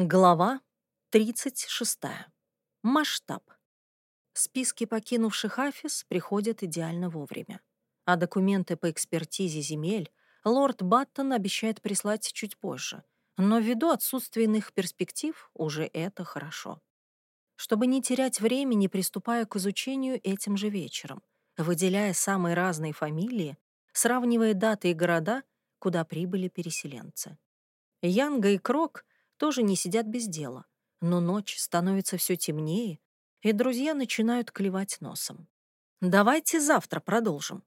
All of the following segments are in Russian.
Глава 36. Масштаб. Списки покинувших офис приходят идеально вовремя. А документы по экспертизе земель лорд Баттон обещает прислать чуть позже. Но ввиду отсутственных перспектив уже это хорошо. Чтобы не терять времени, приступаю к изучению этим же вечером, выделяя самые разные фамилии, сравнивая даты и города, куда прибыли переселенцы. Янга и Крок — тоже не сидят без дела. Но ночь становится все темнее, и друзья начинают клевать носом. «Давайте завтра продолжим».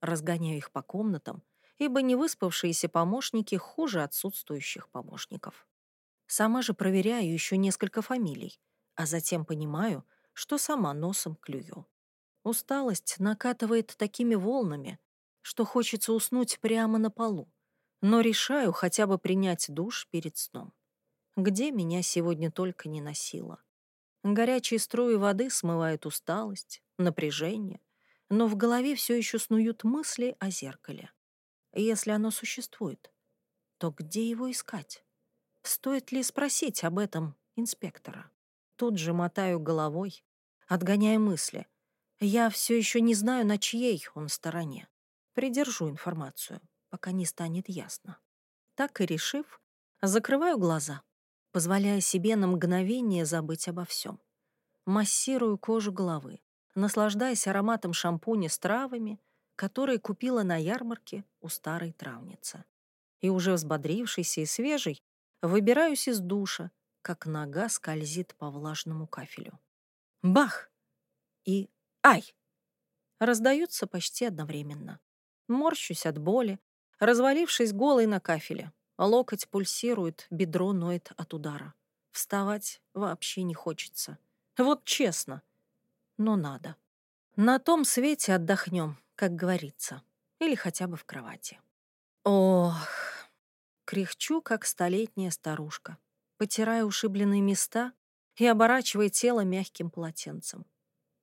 Разгоняю их по комнатам, ибо невыспавшиеся помощники хуже отсутствующих помощников. Сама же проверяю еще несколько фамилий, а затем понимаю, что сама носом клюю. Усталость накатывает такими волнами, что хочется уснуть прямо на полу, но решаю хотя бы принять душ перед сном где меня сегодня только не носило. Горячие струи воды смывают усталость, напряжение, но в голове все еще снуют мысли о зеркале. Если оно существует, то где его искать? Стоит ли спросить об этом инспектора? Тут же мотаю головой, отгоняя мысли. Я все еще не знаю, на чьей он стороне. Придержу информацию, пока не станет ясно. Так и решив, закрываю глаза позволяя себе на мгновение забыть обо всем. Массирую кожу головы, наслаждаясь ароматом шампуня с травами, которые купила на ярмарке у старой травницы. И уже взбодрившийся и свежий, выбираюсь из душа, как нога скользит по влажному кафелю. Бах! И ай! Раздаются почти одновременно. Морщусь от боли, развалившись голой на кафеле, Локоть пульсирует, бедро ноет от удара. Вставать вообще не хочется. Вот честно. Но надо. На том свете отдохнем, как говорится. Или хотя бы в кровати. Ох. Кряхчу, как столетняя старушка, потирая ушибленные места и оборачивая тело мягким полотенцем.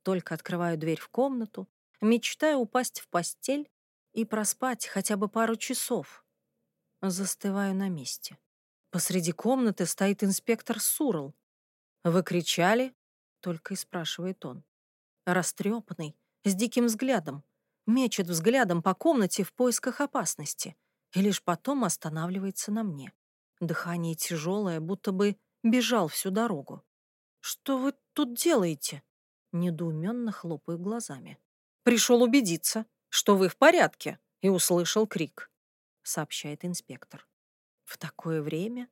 Только открываю дверь в комнату, мечтая упасть в постель и проспать хотя бы пару часов, Застываю на месте. Посреди комнаты стоит инспектор Сурл. «Вы кричали?» — только и спрашивает он. Растрепанный, с диким взглядом. Мечет взглядом по комнате в поисках опасности. И лишь потом останавливается на мне. Дыхание тяжелое, будто бы бежал всю дорогу. «Что вы тут делаете?» Недоуменно хлопаю глазами. «Пришел убедиться, что вы в порядке», и услышал крик сообщает инспектор. В такое время?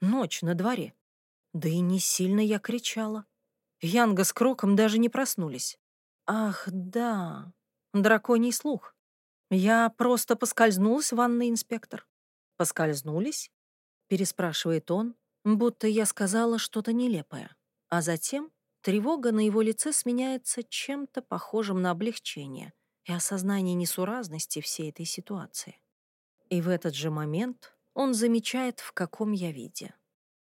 Ночь на дворе. Да и не сильно я кричала. Янга с Кроком даже не проснулись. Ах, да, драконий слух. Я просто поскользнулась в ванной, инспектор. Поскользнулись? Переспрашивает он, будто я сказала что-то нелепое. А затем тревога на его лице сменяется чем-то похожим на облегчение и осознание несуразности всей этой ситуации. И в этот же момент он замечает, в каком я виде.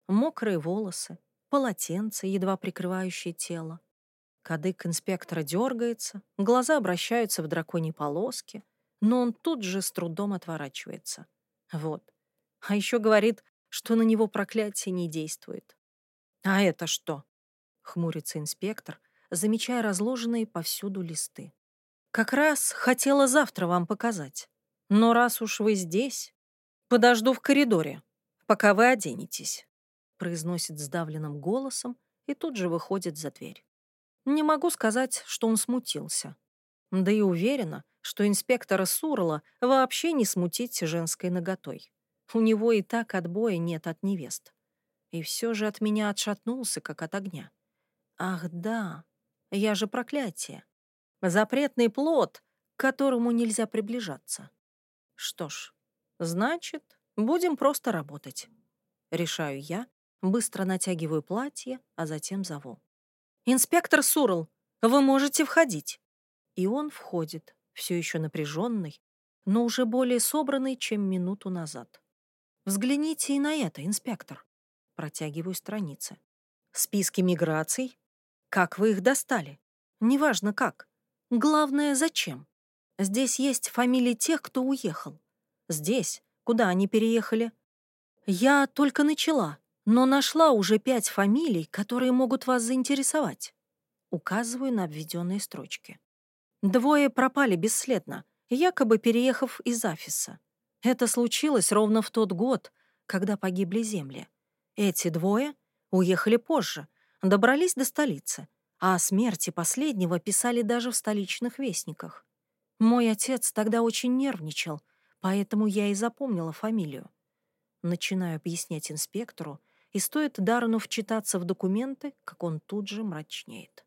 Мокрые волосы, полотенце, едва прикрывающее тело. Кадык инспектора дергается, глаза обращаются в драконьи полоски, но он тут же с трудом отворачивается. Вот. А еще говорит, что на него проклятие не действует. «А это что?» — хмурится инспектор, замечая разложенные повсюду листы. «Как раз хотела завтра вам показать. Но раз уж вы здесь, подожду в коридоре, пока вы оденетесь», произносит сдавленным голосом и тут же выходит за дверь. Не могу сказать, что он смутился. Да и уверена, что инспектора Сурла вообще не смутить женской наготой. У него и так отбоя нет от невест. И все же от меня отшатнулся, как от огня. Ах да, я же проклятие. Запретный плод, к которому нельзя приближаться. Что ж, значит, будем просто работать. Решаю я, быстро натягиваю платье, а затем зову. «Инспектор Сурл, вы можете входить». И он входит, все еще напряженный, но уже более собранный, чем минуту назад. «Взгляните и на это, инспектор». Протягиваю страницы. «Списки миграций? Как вы их достали? Неважно как. Главное, зачем?» Здесь есть фамилии тех, кто уехал. Здесь, куда они переехали. Я только начала, но нашла уже пять фамилий, которые могут вас заинтересовать. Указываю на обведенные строчки. Двое пропали бесследно, якобы переехав из офиса. Это случилось ровно в тот год, когда погибли земли. Эти двое уехали позже, добрались до столицы, а о смерти последнего писали даже в столичных вестниках. Мой отец тогда очень нервничал, поэтому я и запомнила фамилию. Начинаю объяснять инспектору, и стоит Даррену вчитаться в документы, как он тут же мрачнеет.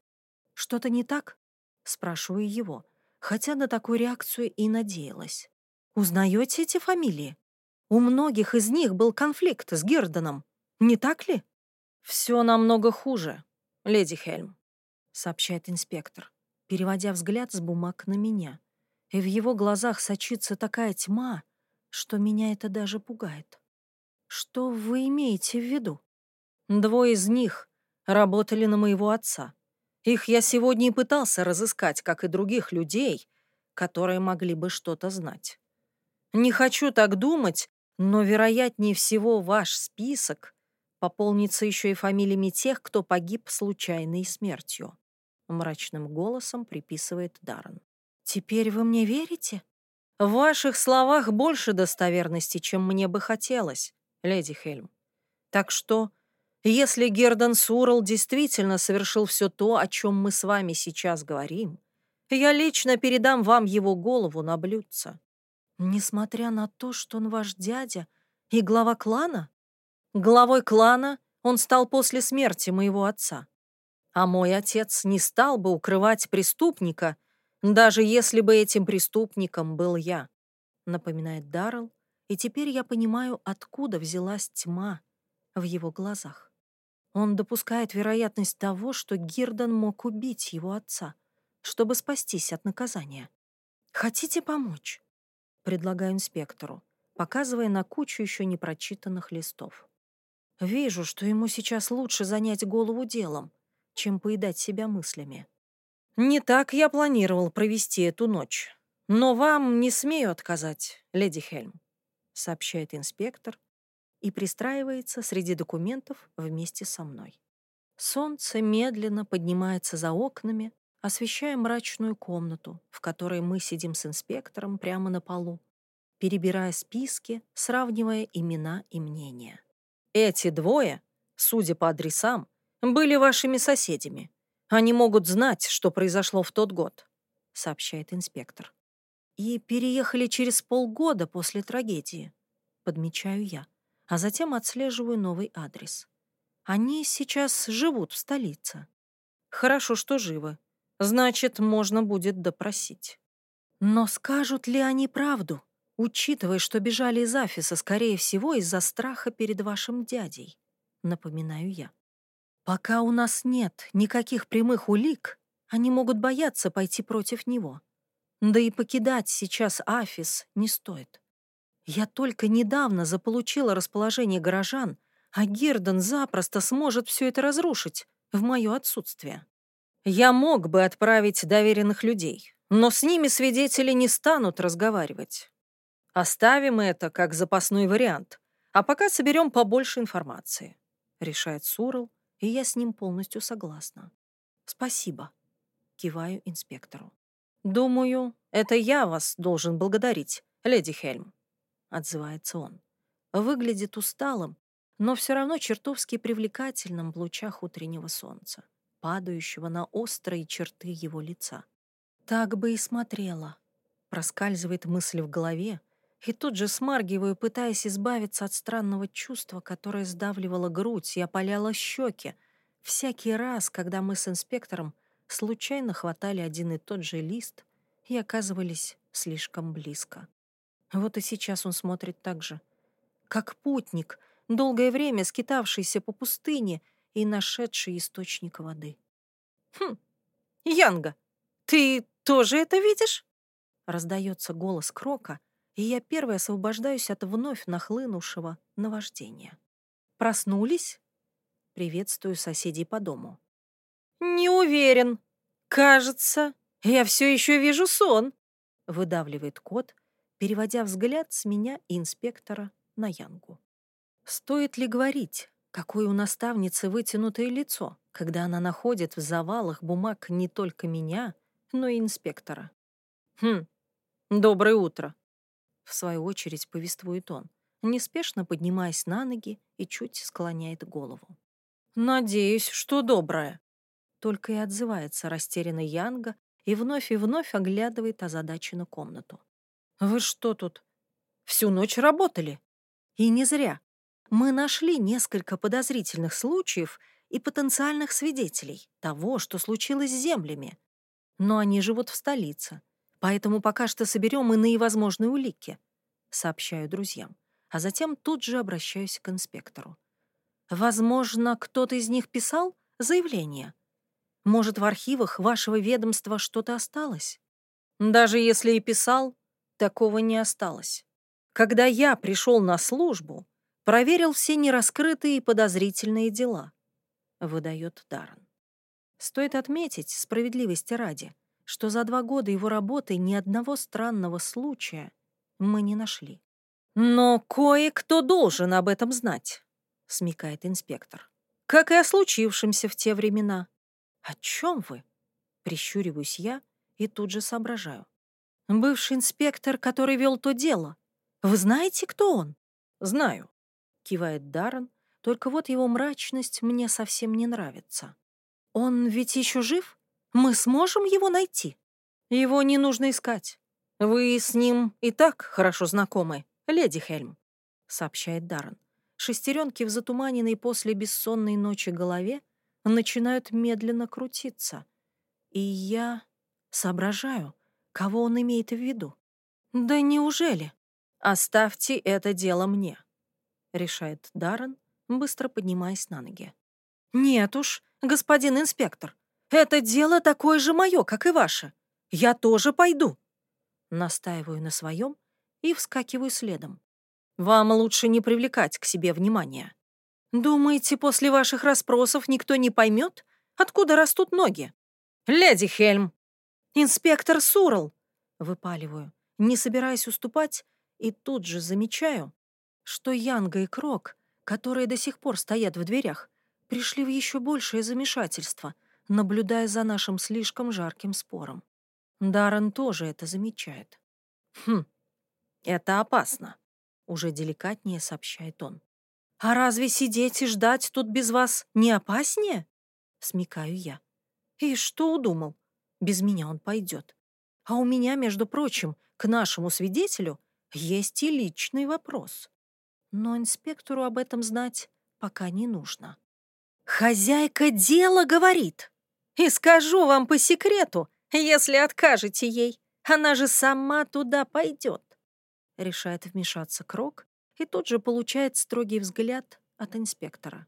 «Что-то не так?» — спрашиваю его, хотя на такую реакцию и надеялась. «Узнаете эти фамилии? У многих из них был конфликт с Гердоном, не так ли?» «Все намного хуже, леди Хельм», — сообщает инспектор, переводя взгляд с бумаг на меня. И в его глазах сочится такая тьма, что меня это даже пугает. Что вы имеете в виду? Двое из них работали на моего отца. Их я сегодня и пытался разыскать, как и других людей, которые могли бы что-то знать. Не хочу так думать, но, вероятнее всего, ваш список пополнится еще и фамилиями тех, кто погиб случайной смертью. Мрачным голосом приписывает Даррен. «Теперь вы мне верите?» «В ваших словах больше достоверности, чем мне бы хотелось», леди Хельм. Так что, если Гердон Сурл действительно совершил все то, о чем мы с вами сейчас говорим, я лично передам вам его голову на блюдце. Несмотря на то, что он ваш дядя и глава клана? Главой клана он стал после смерти моего отца. А мой отец не стал бы укрывать преступника, даже если бы этим преступником был я, напоминает Даррелл, и теперь я понимаю, откуда взялась тьма в его глазах. Он допускает вероятность того, что Гирдон мог убить его отца, чтобы спастись от наказания. «Хотите помочь?» — предлагаю инспектору, показывая на кучу еще непрочитанных листов. Вижу, что ему сейчас лучше занять голову делом, чем поедать себя мыслями. Не так я планировал провести эту ночь, но вам не смею отказать, леди Хельм сообщает инспектор и пристраивается среди документов вместе со мной. Солнце медленно поднимается за окнами, освещая мрачную комнату, в которой мы сидим с инспектором прямо на полу, перебирая списки, сравнивая имена и мнения. Эти двое, судя по адресам, были вашими соседями. Они могут знать, что произошло в тот год, сообщает инспектор и переехали через полгода после трагедии, подмечаю я, а затем отслеживаю новый адрес. Они сейчас живут в столице. Хорошо, что живы. Значит, можно будет допросить. Но скажут ли они правду, учитывая, что бежали из офиса, скорее всего, из-за страха перед вашим дядей? Напоминаю я. Пока у нас нет никаких прямых улик, они могут бояться пойти против него. Да и покидать сейчас офис не стоит. Я только недавно заполучила расположение горожан, а Гердон запросто сможет все это разрушить в мое отсутствие. Я мог бы отправить доверенных людей, но с ними свидетели не станут разговаривать. Оставим это как запасной вариант, а пока соберем побольше информации, решает Сурл, и я с ним полностью согласна. Спасибо, киваю инспектору. «Думаю, это я вас должен благодарить, леди Хельм», — отзывается он. Выглядит усталым, но все равно чертовски привлекательным в лучах утреннего солнца, падающего на острые черты его лица. «Так бы и смотрела», — проскальзывает мысль в голове, и тут же смаргиваю, пытаясь избавиться от странного чувства, которое сдавливало грудь и опаляло щеки, всякий раз, когда мы с инспектором случайно хватали один и тот же лист и оказывались слишком близко. Вот и сейчас он смотрит так же. Как путник, долгое время скитавшийся по пустыне и нашедший источник воды. «Хм, Янга, ты тоже это видишь?» Раздается голос Крока, и я первой освобождаюсь от вновь нахлынувшего наваждения. «Проснулись?» Приветствую соседей по дому. «Не уверен. Кажется, я все еще вижу сон», — выдавливает кот, переводя взгляд с меня и инспектора на Янгу. Стоит ли говорить, Какое у наставницы вытянутое лицо, когда она находит в завалах бумаг не только меня, но и инспектора. «Хм, доброе утро», — в свою очередь повествует он, неспешно поднимаясь на ноги и чуть склоняет голову. «Надеюсь, что доброе», — только и отзывается растерянный Янга и вновь и вновь оглядывает озадаченную комнату. «Вы что тут? Всю ночь работали?» И не зря. Мы нашли несколько подозрительных случаев и потенциальных свидетелей того, что случилось с землями. Но они живут в столице, поэтому пока что соберем иные возможные улики, сообщаю друзьям, а затем тут же обращаюсь к инспектору. Возможно, кто-то из них писал заявление. Может, в архивах вашего ведомства что-то осталось? Даже если и писал, такого не осталось. Когда я пришел на службу, проверил все нераскрытые и подозрительные дела. Выдает Даррен. Стоит отметить, справедливости ради, что за два года его работы ни одного странного случая мы не нашли. «Но кое-кто должен об этом знать», — смекает инспектор. «Как и о случившемся в те времена». «О чем вы?» — прищуриваюсь я и тут же соображаю. «Бывший инспектор, который вел то дело. Вы знаете, кто он?» «Знаю», — кивает Даррен, только вот его мрачность мне совсем не нравится. «Он ведь еще жив? Мы сможем его найти?» «Его не нужно искать. Вы с ним и так хорошо знакомы, леди Хельм», — сообщает Даррен. Шестеренки в затуманенной после бессонной ночи голове начинают медленно крутиться. И я соображаю, кого он имеет в виду. «Да неужели?» «Оставьте это дело мне», — решает Даррен, быстро поднимаясь на ноги. «Нет уж, господин инспектор, это дело такое же мое, как и ваше. Я тоже пойду». Настаиваю на своем и вскакиваю следом. «Вам лучше не привлекать к себе внимания. Думаете, после ваших расспросов никто не поймет, откуда растут ноги? Леди Хельм!» «Инспектор Сурл!» — выпаливаю, не собираясь уступать и тут же замечаю, что Янга и Крок, которые до сих пор стоят в дверях, пришли в еще большее замешательство, наблюдая за нашим слишком жарким спором. Даррен тоже это замечает. «Хм, это опасно», — уже деликатнее сообщает он. «А разве сидеть и ждать тут без вас не опаснее?» — смекаю я. «И что удумал? Без меня он пойдет. А у меня, между прочим, к нашему свидетелю есть и личный вопрос. Но инспектору об этом знать пока не нужно. «Хозяйка дела говорит. И скажу вам по секрету, если откажете ей, она же сама туда пойдет», — решает вмешаться Крок и тут же получает строгий взгляд от инспектора.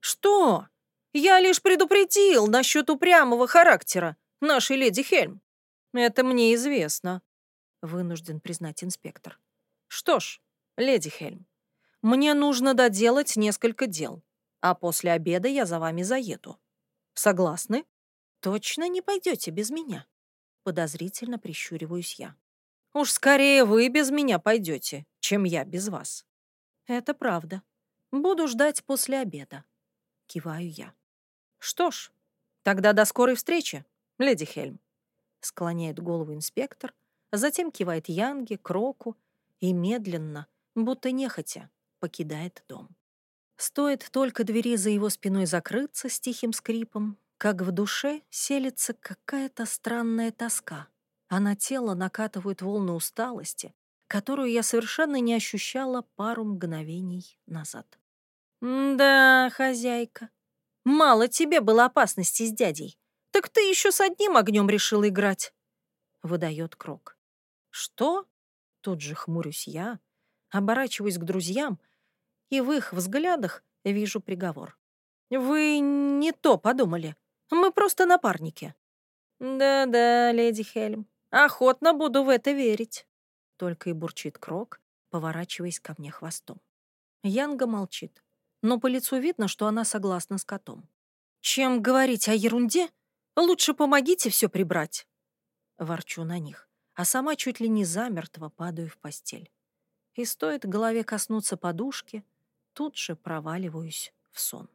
«Что? Я лишь предупредил насчет упрямого характера нашей леди Хельм. Это мне известно вынужден признать инспектор. Что ж, леди Хельм, мне нужно доделать несколько дел, а после обеда я за вами заеду. Согласны? Точно не пойдете без меня? Подозрительно прищуриваюсь я. Уж скорее вы без меня пойдете, чем я без вас. Это правда. Буду ждать после обеда. Киваю я. Что ж, тогда до скорой встречи, леди Хельм. Склоняет голову инспектор, затем кивает Янге, Кроку и медленно, будто нехотя, покидает дом. Стоит только двери за его спиной закрыться с тихим скрипом, как в душе селится какая-то странная тоска, а на тело накатывают волны усталости, которую я совершенно не ощущала пару мгновений назад. «Да, хозяйка, мало тебе было опасности с дядей, так ты еще с одним огнем решила играть», — выдает Крок. «Что?» — тут же хмурюсь я, оборачиваюсь к друзьям, и в их взглядах вижу приговор. «Вы не то подумали. Мы просто напарники». «Да-да, леди Хельм, охотно буду в это верить», — только и бурчит Крок, поворачиваясь ко мне хвостом. Янга молчит, но по лицу видно, что она согласна с котом. «Чем говорить о ерунде, лучше помогите все прибрать», — ворчу на них а сама чуть ли не замертво падаю в постель. И стоит голове коснуться подушки, тут же проваливаюсь в сон.